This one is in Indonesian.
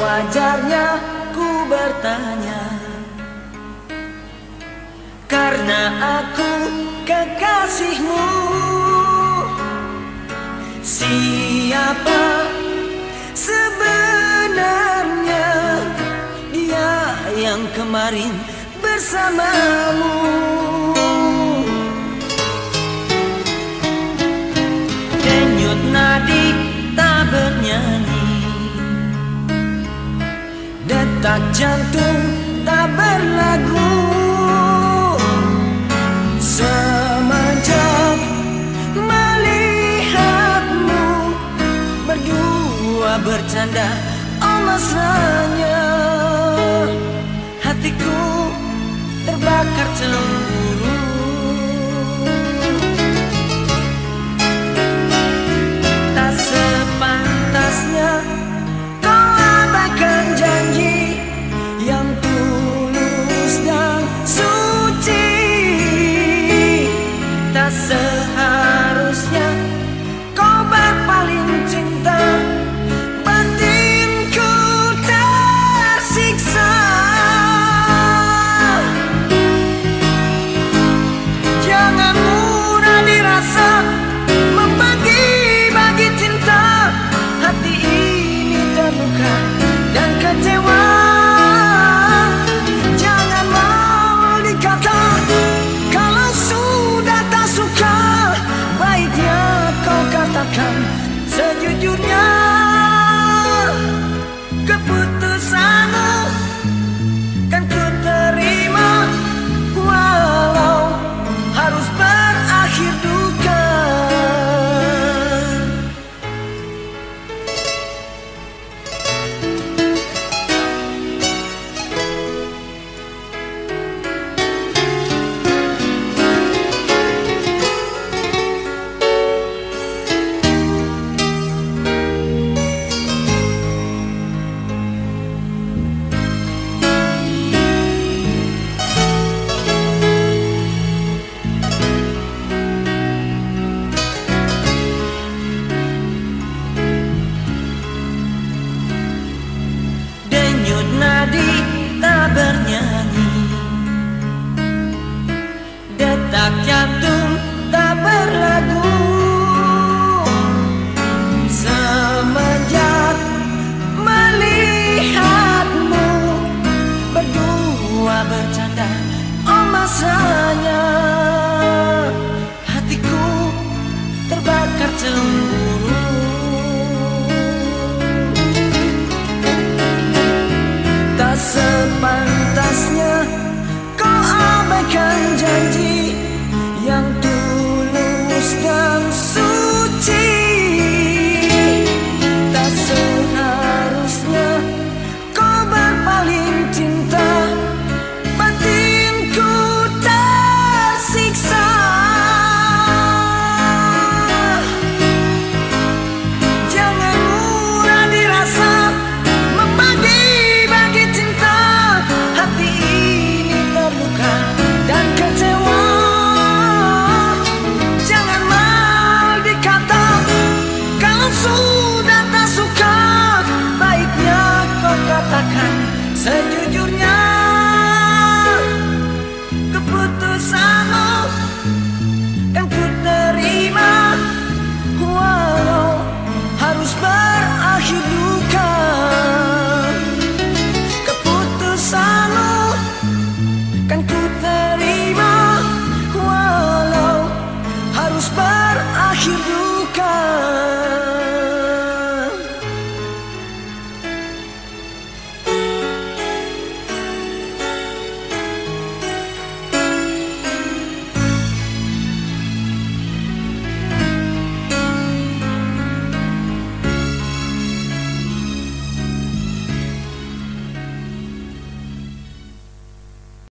wajarnya ku bertanya Karena aku kekasihmu Siapa sebenarnya Dia yang kemarin bersamamu? Tak jantung tak berlagu Semenjak melihatmu Berdua bercanda Oh masanya Hatiku terbakar celung. berakhir